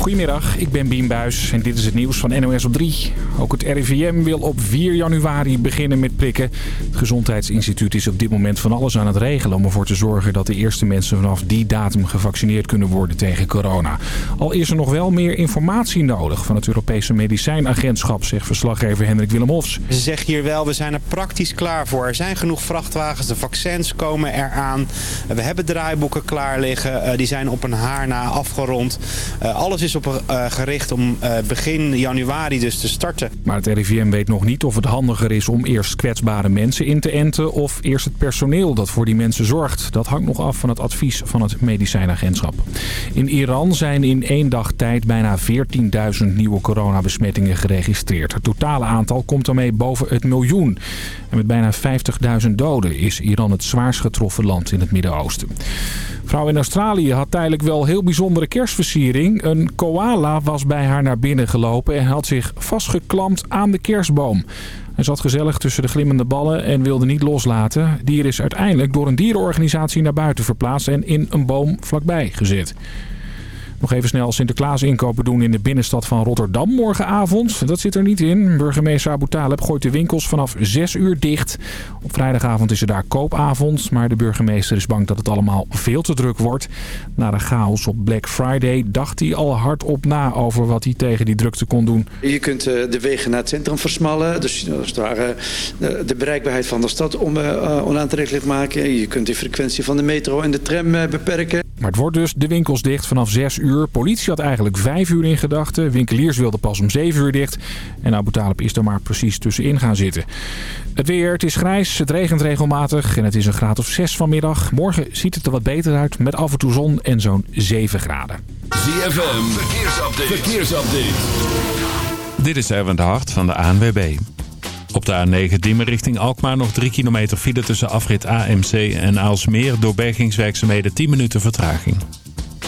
Goedemiddag, ik ben Bien Buis en dit is het nieuws van NOS op 3. Ook het RIVM wil op 4 januari beginnen met prikken. Het Gezondheidsinstituut is op dit moment van alles aan het regelen... om ervoor te zorgen dat de eerste mensen vanaf die datum gevaccineerd kunnen worden tegen corona. Al is er nog wel meer informatie nodig van het Europese Medicijnagentschap... zegt verslaggever Hendrik Willem Hofs. Ze zeggen hier wel, we zijn er praktisch klaar voor. Er zijn genoeg vrachtwagens, de vaccins komen eraan. We hebben draaiboeken klaar liggen, eh, die zijn op een haar na afgerond. Eh, alles is op uh, gericht om uh, begin januari dus te starten. Maar het RIVM weet nog niet of het handiger is om eerst kwetsbare mensen in te enten... of eerst het personeel dat voor die mensen zorgt. Dat hangt nog af van het advies van het medicijnagentschap. In Iran zijn in één dag tijd bijna 14.000 nieuwe coronabesmettingen geregistreerd. Het totale aantal komt daarmee boven het miljoen. En met bijna 50.000 doden is Iran het zwaarst getroffen land in het Midden-Oosten. Vrouw in Australië had tijdelijk wel heel bijzondere kerstversiering. Een koala was bij haar naar binnen gelopen en had zich vastgeklampt aan de kerstboom. Hij zat gezellig tussen de glimmende ballen en wilde niet loslaten. Dier is uiteindelijk door een dierenorganisatie naar buiten verplaatst en in een boom vlakbij gezet. Nog even snel Sinterklaas inkopen doen in de binnenstad van Rotterdam morgenavond. Dat zit er niet in. Burgemeester Abu Talib gooit de winkels vanaf 6 uur dicht. Op vrijdagavond is er daar koopavond. Maar de burgemeester is bang dat het allemaal veel te druk wordt. Na de chaos op Black Friday dacht hij al hardop na over wat hij tegen die drukte kon doen. Je kunt de wegen naar het centrum versmallen. Dus het ware de bereikbaarheid van de stad onaantrekkelijk maken. Je kunt de frequentie van de metro en de tram beperken. Maar het wordt dus de winkels dicht vanaf 6 uur. Politie had eigenlijk 5 uur in gedachten. Winkeliers wilden pas om 7 uur dicht. En Abu Talib is er maar precies tussenin gaan zitten. Het weer, het is grijs, het regent regelmatig en het is een graad of 6 vanmiddag. Morgen ziet het er wat beter uit met af en toe zon en zo'n 7 graden. ZFM, verkeersupdate. verkeersupdate. Dit is Erwin de Hart van de ANWB. Op de A9 Diemen richting Alkmaar nog 3 kilometer file tussen afrit AMC en Aalsmeer. Door bergingswerkzaamheden 10 minuten vertraging.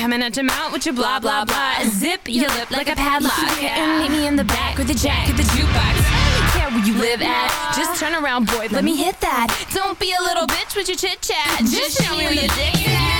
Coming at your mouth with your blah blah blah. Zip your lip like a padlock. And meet me in the back with the jack of the jukebox. I don't care where you live at. Just turn around, boy. Let me hit that. Don't be a little bitch with your chit chat. Just show me where your dick is at.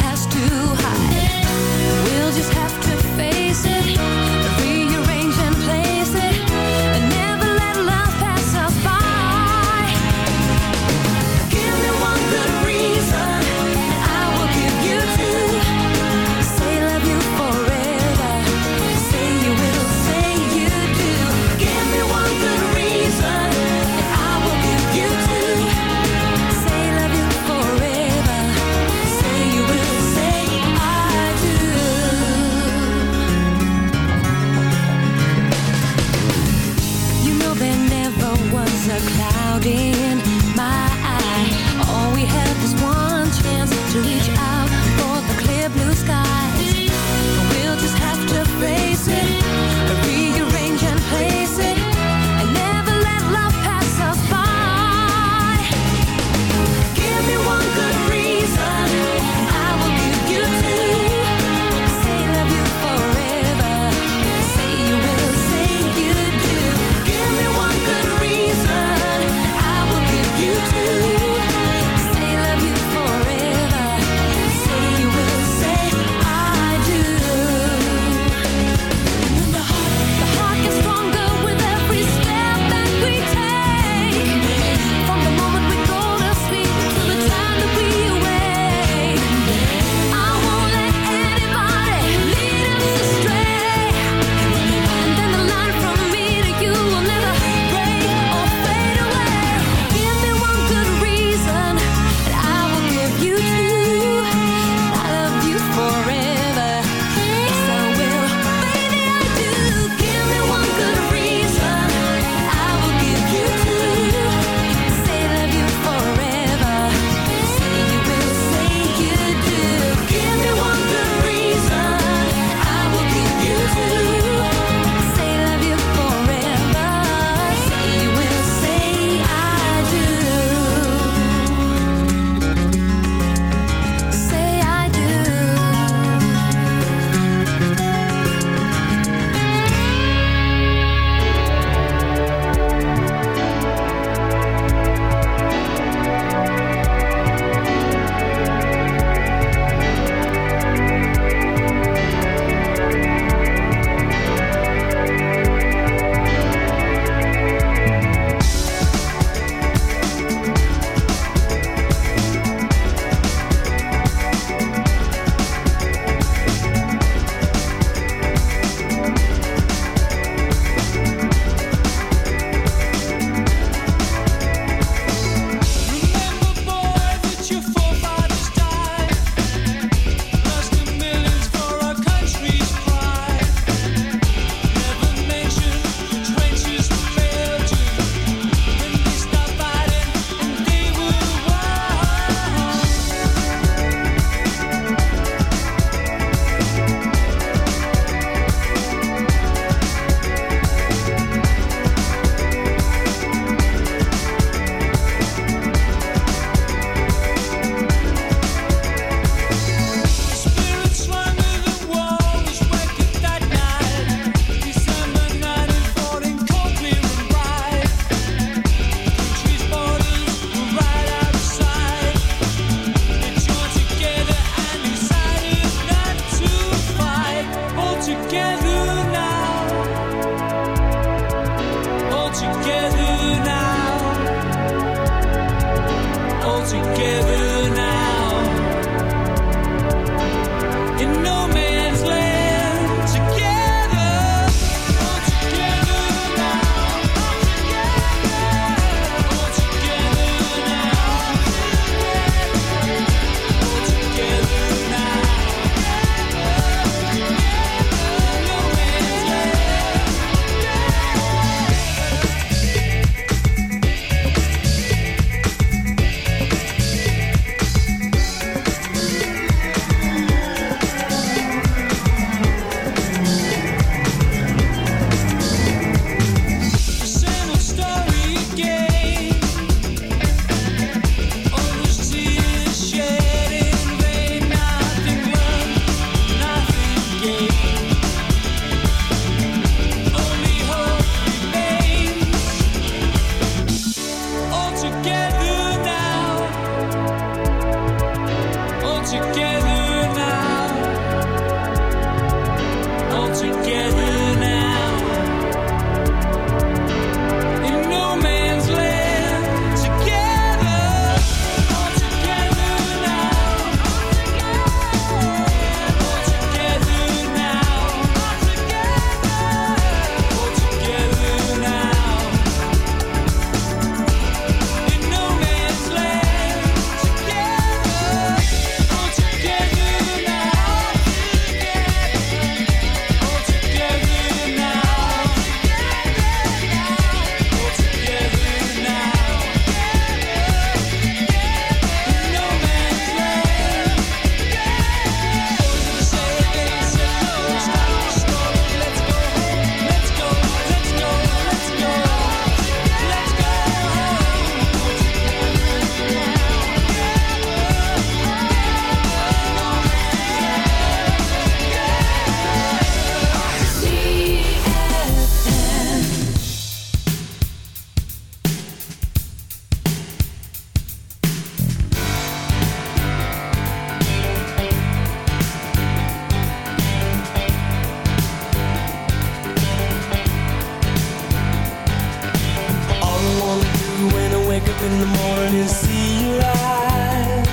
in the morning, see your eyes.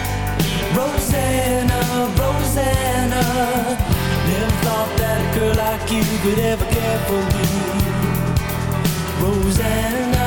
Rosanna, Rosanna, never thought that a girl like you could ever care for me. Rosanna.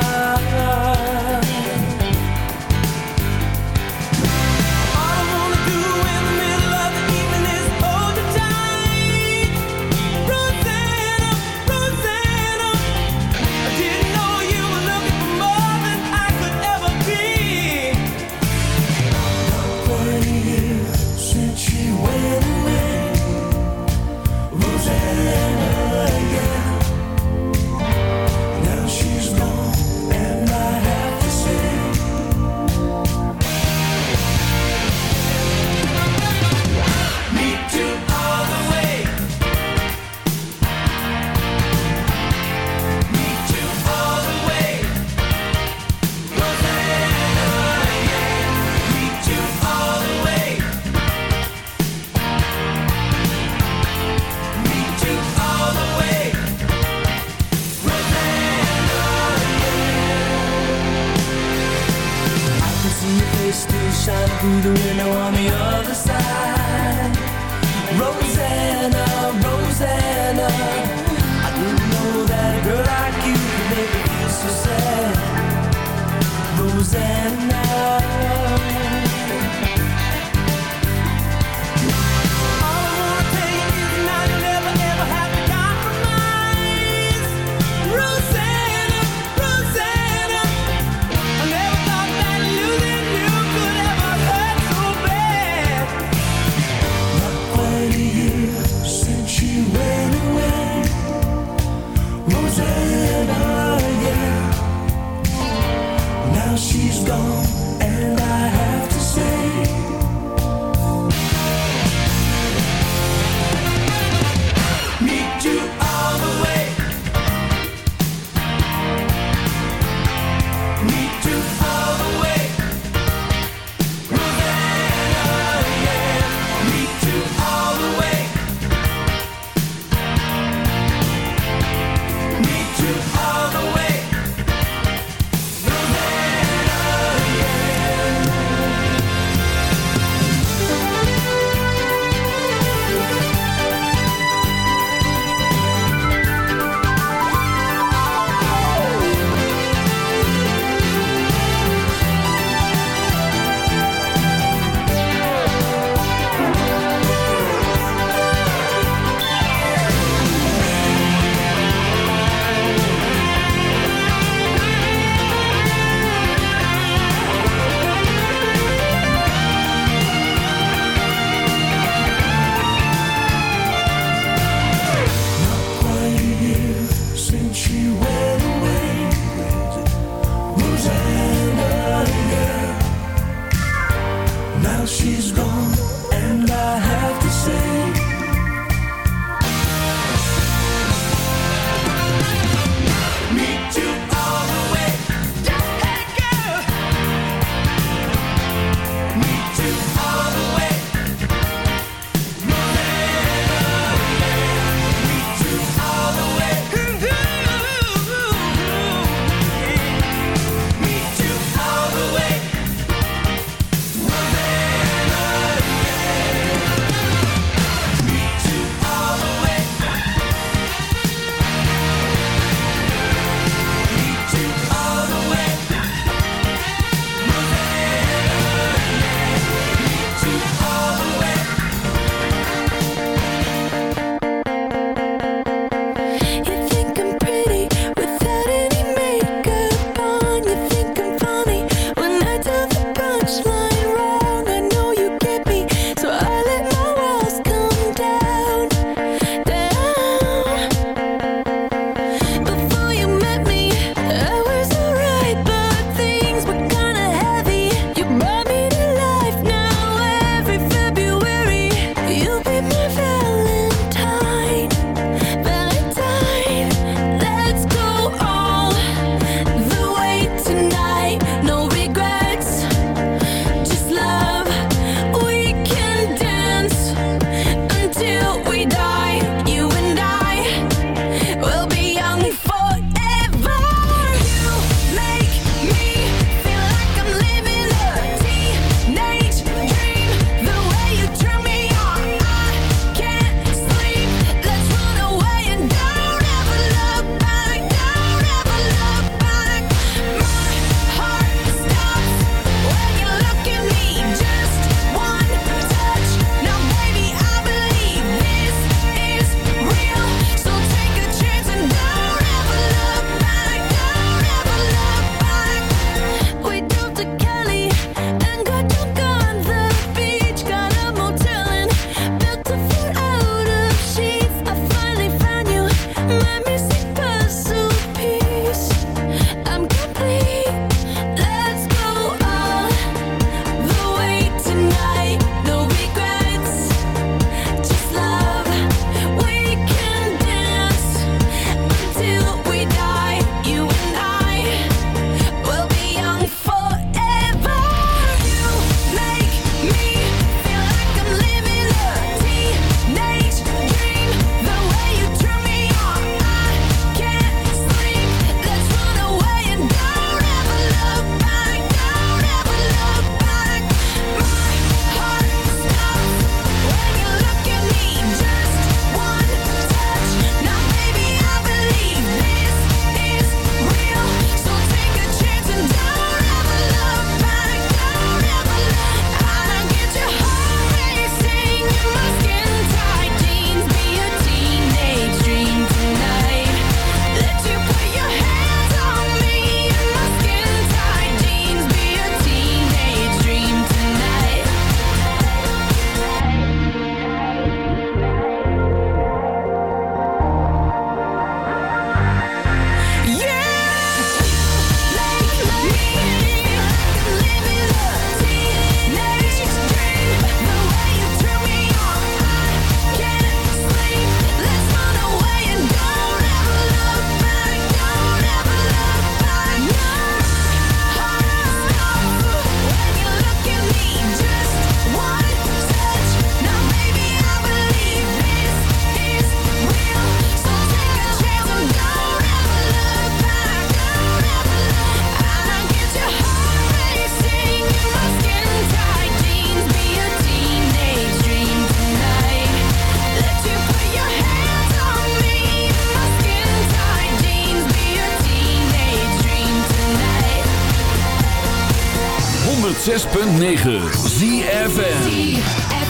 106.9 ZFN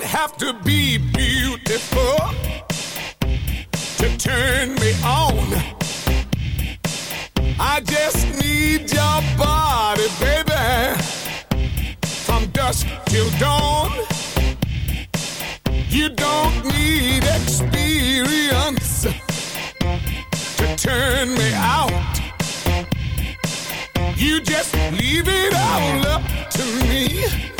don't have to be beautiful to turn me on. I just need your body, baby, from dusk till dawn. You don't need experience to turn me out. You just leave it all up to me.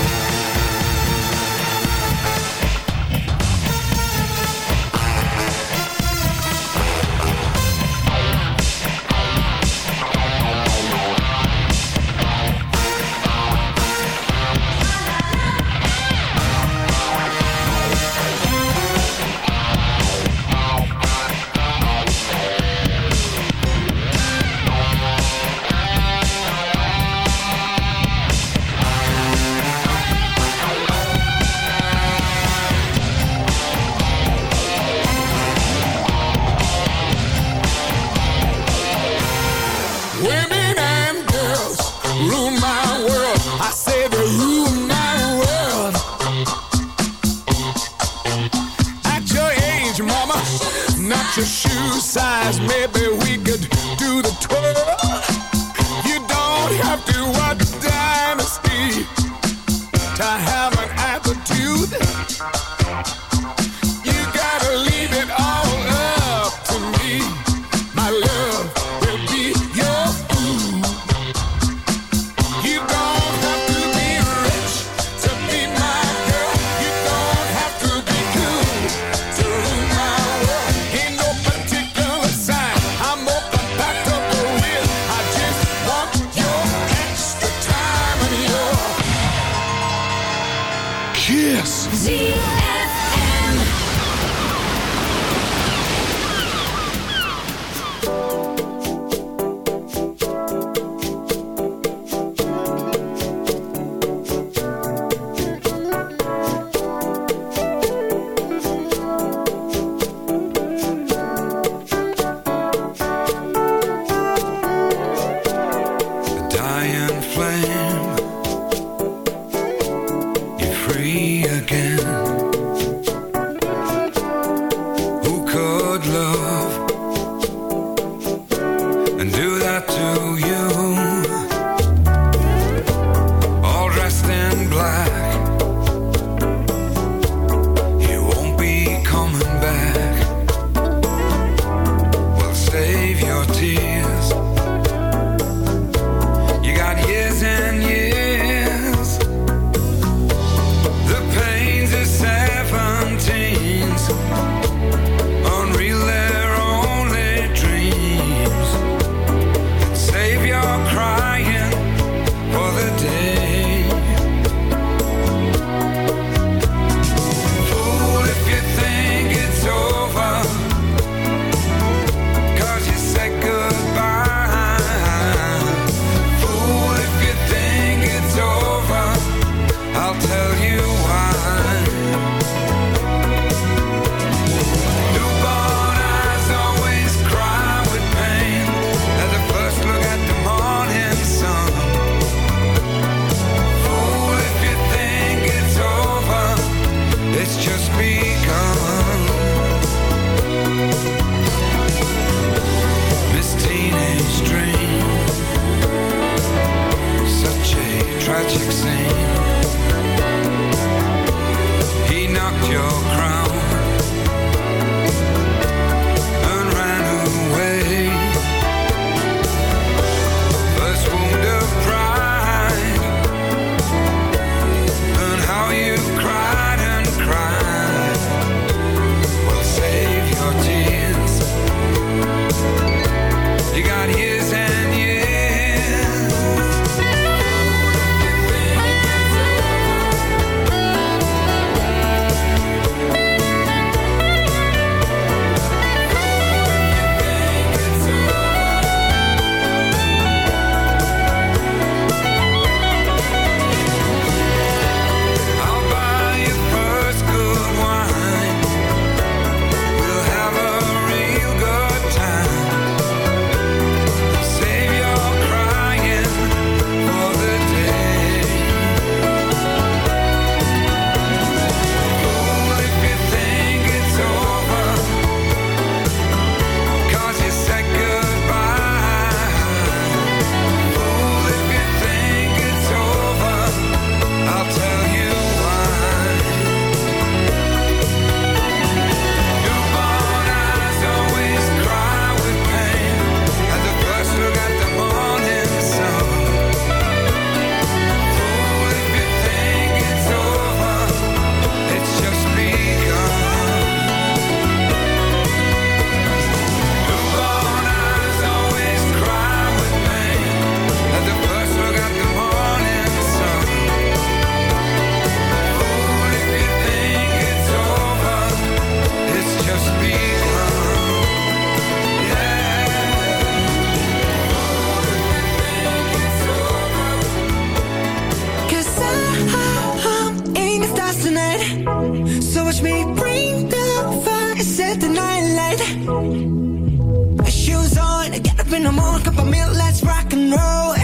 Get up in the morning, cup of milk, let's rock and roll.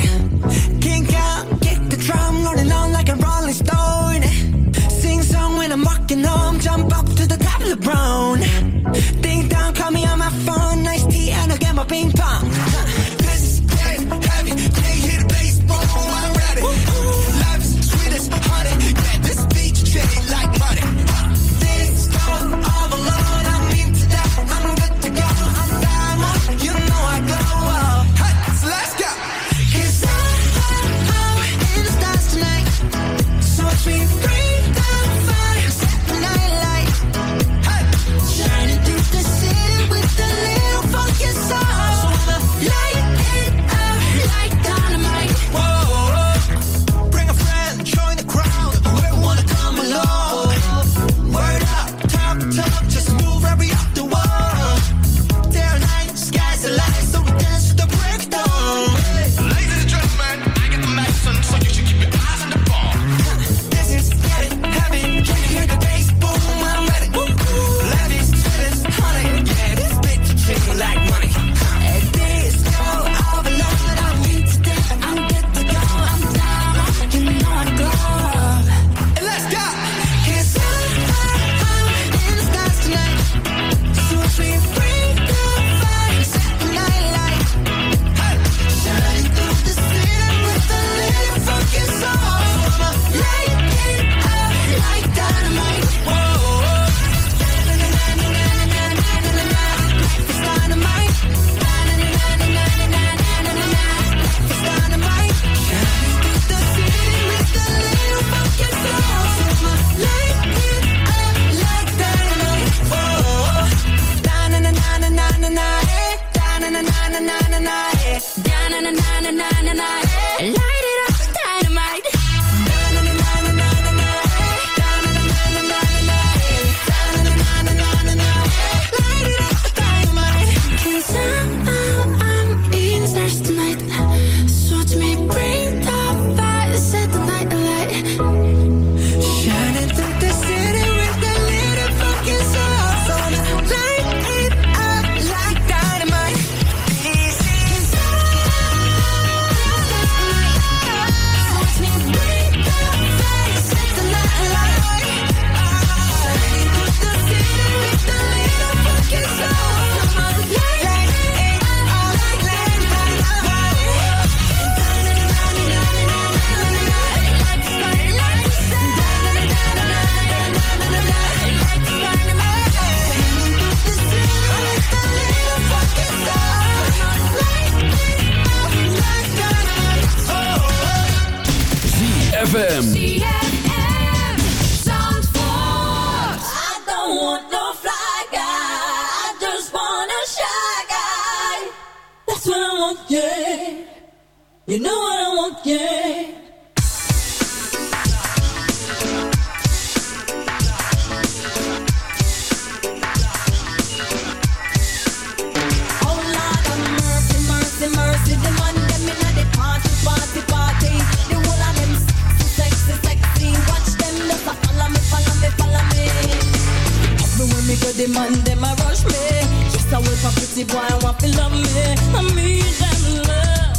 See, boy, I want to love me. I need them love.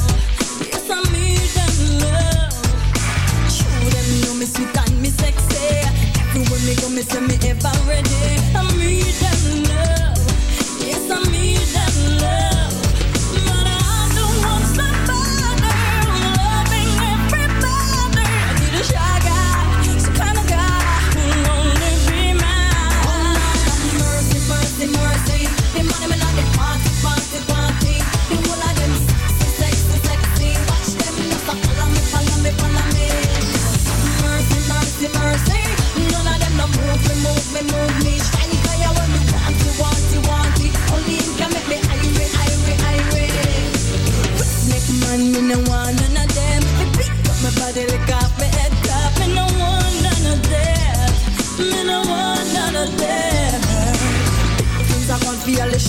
Yes, I need them love. Show them know me sweet and me sexy. Everywhere me go, me say me ever ready. I need them love.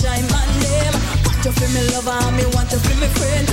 shine my name. Want you feel me lover, ah, me want you feel me friend.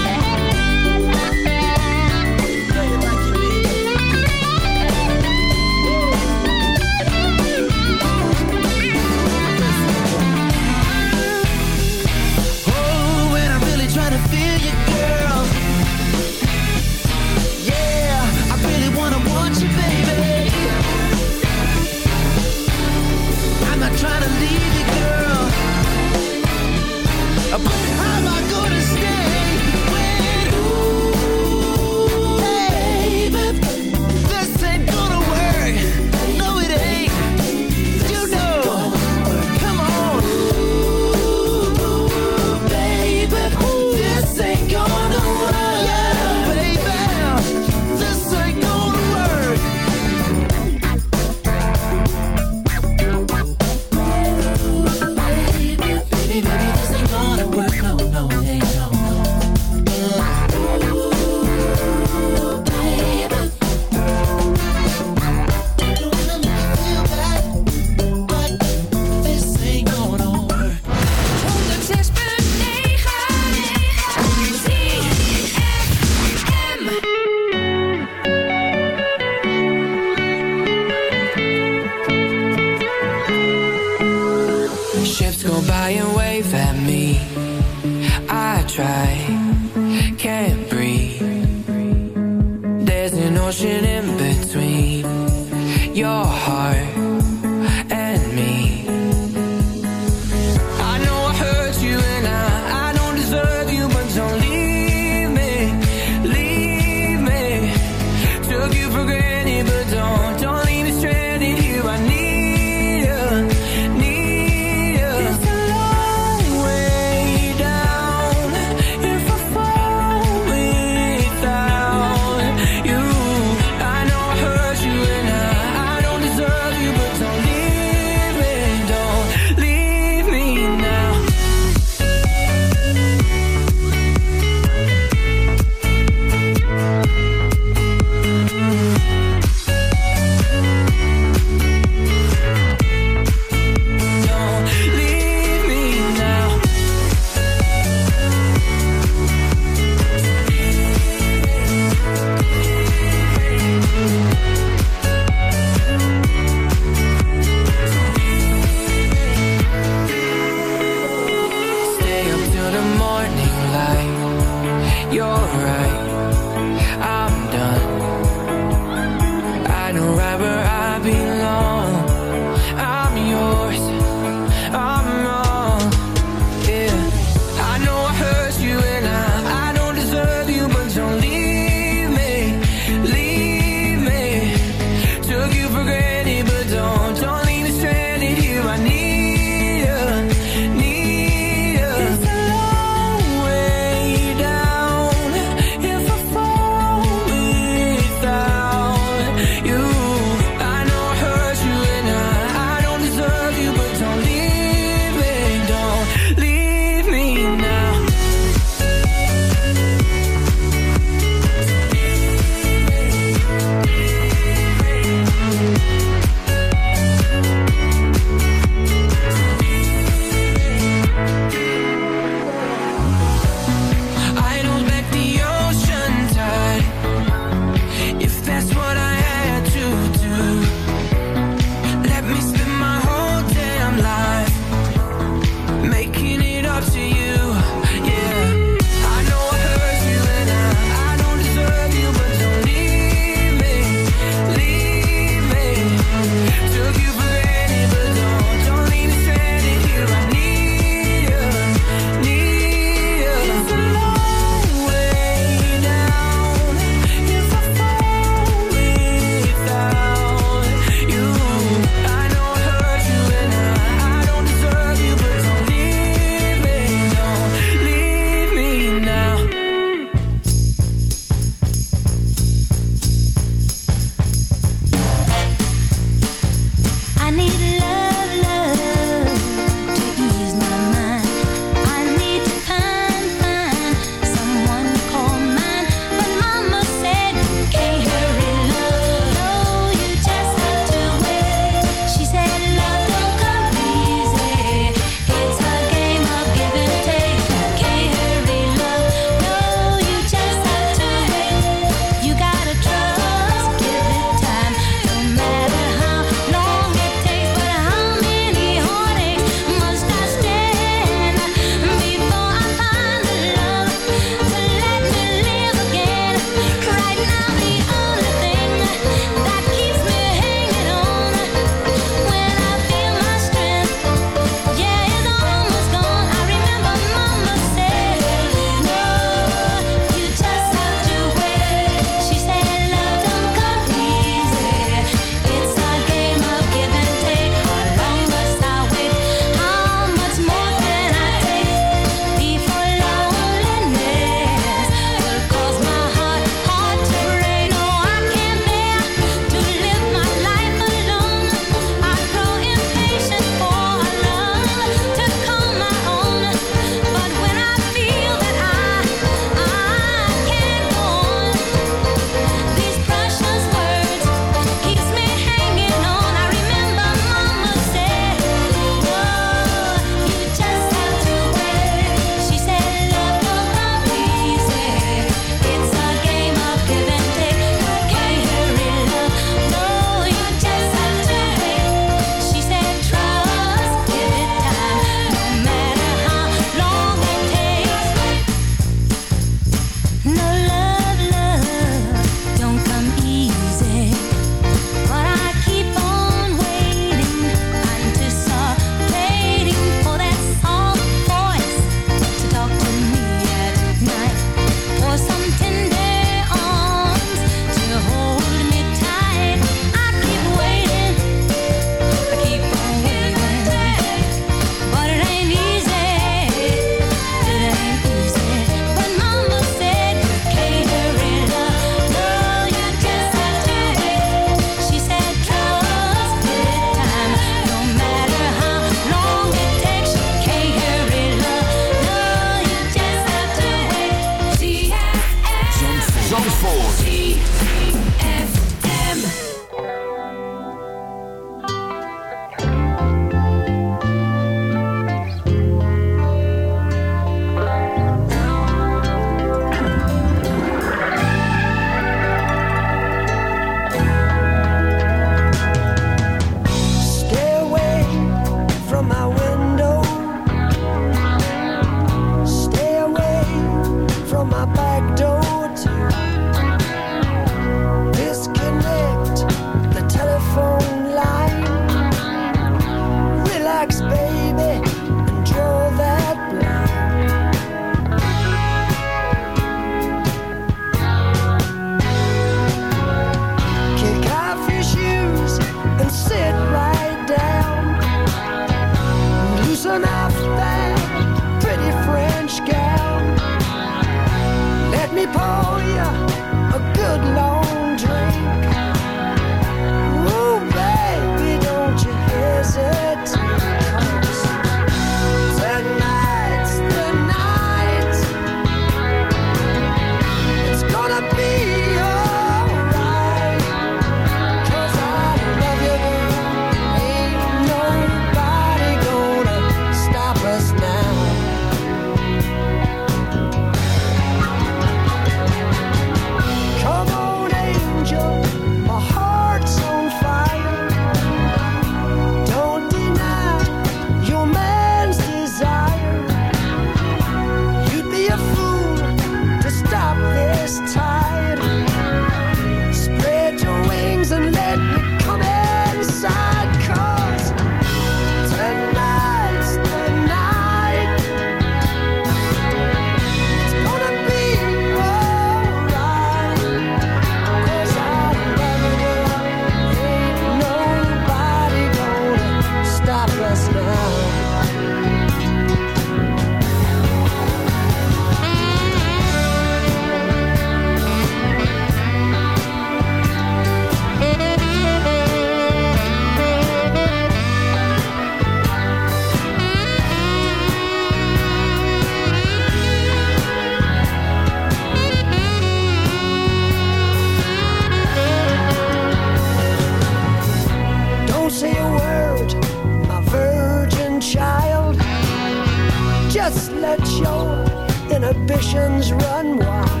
suspicions run wild.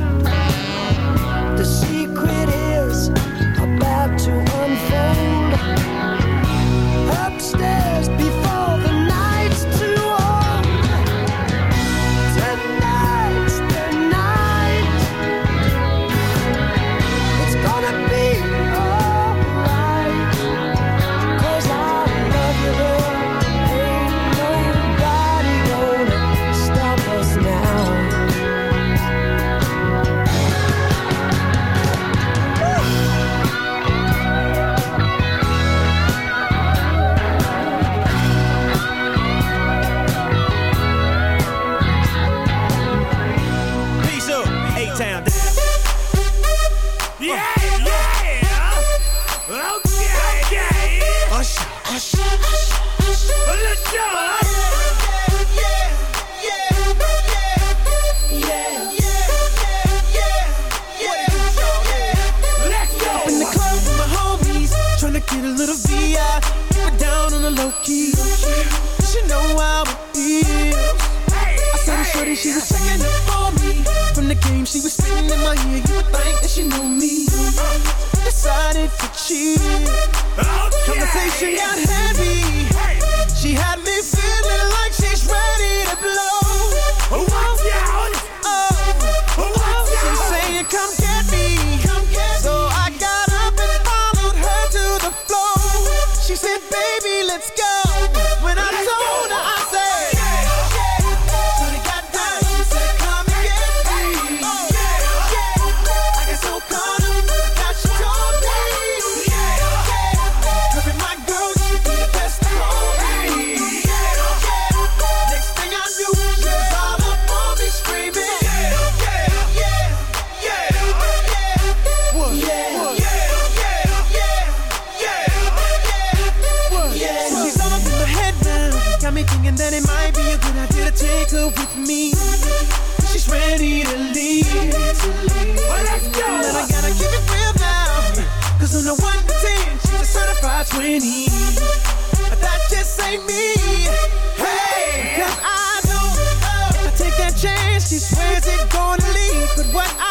ready to leave. Well, let's go. But I gotta keep it real now. Cause on the one to ten, she's a certified 20. But that just ain't me. Hey! Cause I don't, uh, I take that chance. She swears it's gonna leave. But what I